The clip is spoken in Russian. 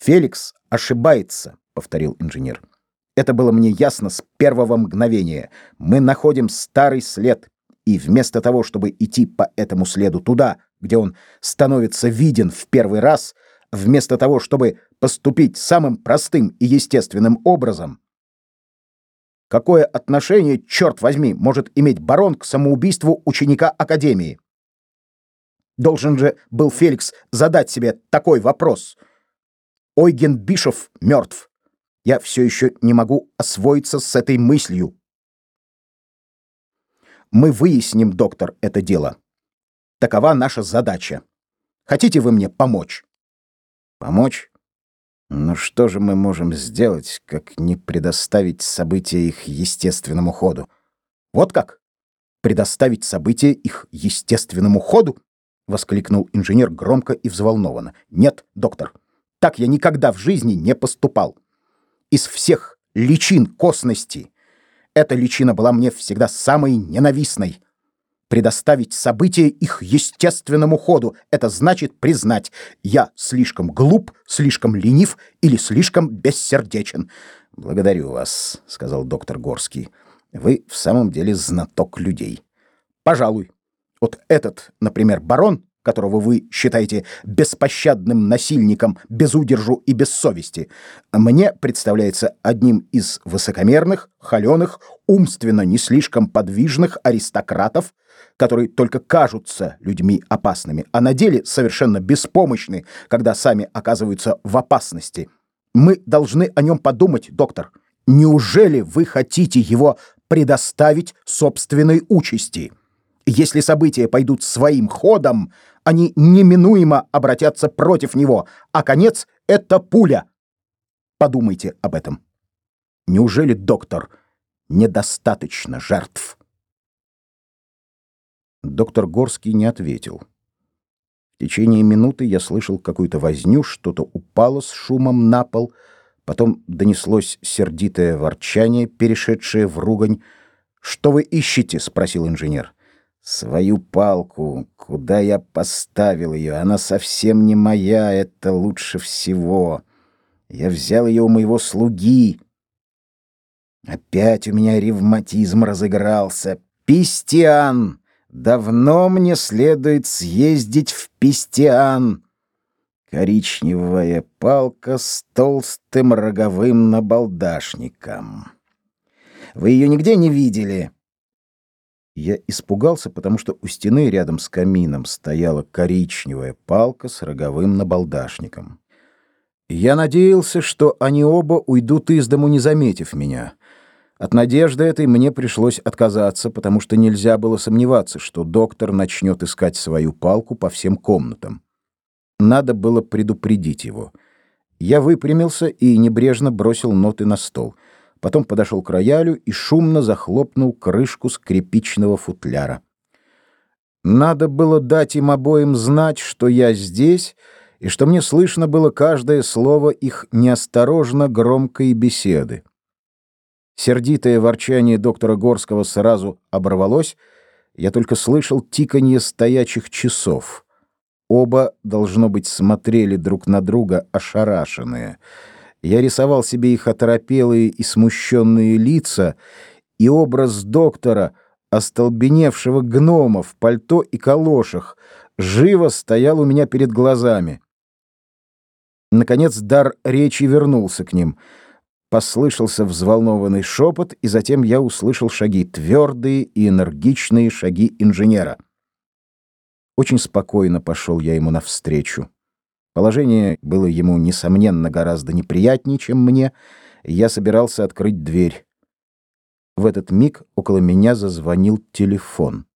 Феликс ошибается, повторил инженер. Это было мне ясно с первого мгновения. Мы находим старый след, и вместо того, чтобы идти по этому следу туда, где он становится виден в первый раз, вместо того, чтобы поступить самым простым и естественным образом, какое отношение, черт возьми, может иметь барон к самоубийству ученика Академии? Должен же был Феликс задать себе такой вопрос. Ойген Бишов мертв. Я все еще не могу освоиться с этой мыслью. Мы выясним, доктор, это дело. Такова наша задача. Хотите вы мне помочь? Помочь? Но что же мы можем сделать, как не предоставить события их естественному ходу? Вот как? Предоставить события их естественному ходу? воскликнул инженер громко и взволнованно. Нет, доктор, так я никогда в жизни не поступал. Из всех личин косности эта личина была мне всегда самой ненавистной предоставить события их естественному ходу. Это значит признать, я слишком глуп, слишком ленив или слишком бессердечен. Благодарю вас, сказал доктор Горский. Вы в самом деле знаток людей. Пожалуй. Вот этот, например, барон которого вы считаете беспощадным насильником, без удержу и без совести, мне представляется одним из высокомерных, холеных, умственно не слишком подвижных аристократов, которые только кажутся людьми опасными, а на деле совершенно беспомощны, когда сами оказываются в опасности. Мы должны о нем подумать, доктор. Неужели вы хотите его предоставить собственной участи? Если события пойдут своим ходом, они неминуемо обратятся против него, а конец — это пуля. Подумайте об этом. Неужели, доктор, недостаточно жертв? Доктор Горский не ответил. В течение минуты я слышал какую-то возню, что-то упало с шумом на пол, потом донеслось сердитое ворчание, перешедшее в ругань. «Что вы ищете?» — спросил инженер. Свою палку, куда я поставил ее, она совсем не моя, это лучше всего. Я взял ее у моего слуги. Опять у меня ревматизм разыгрался. Пистиан! Давно мне следует съездить в Пистиан. Коричневая палка с толстым роговым набалдашником. Вы ее нигде не видели? Я испугался, потому что у стены рядом с камином стояла коричневая палка с роговым набалдашником. Я надеялся, что они оба уйдут из дому, не заметив меня. От надежды этой мне пришлось отказаться, потому что нельзя было сомневаться, что доктор начнет искать свою палку по всем комнатам. Надо было предупредить его. Я выпрямился и небрежно бросил ноты на стол — потом подошел к роялю и шумно захлопнул крышку скрипичного футляра. Надо было дать им обоим знать, что я здесь, и что мне слышно было каждое слово их неосторожно громкой беседы. Сердитое ворчание доктора Горского сразу оборвалось, я только слышал тиканье стоячих часов. Оба, должно быть, смотрели друг на друга ошарашенные — я рисовал себе их оторопелые и смущенные лица, и образ доктора, остолбеневшего гнома в пальто и калошах, живо стоял у меня перед глазами. Наконец дар речи вернулся к ним. Послышался взволнованный шепот, и затем я услышал шаги, твердые и энергичные шаги инженера. Очень спокойно пошел я ему навстречу. Положение было ему, несомненно, гораздо неприятнее, чем мне, я собирался открыть дверь. В этот миг около меня зазвонил телефон.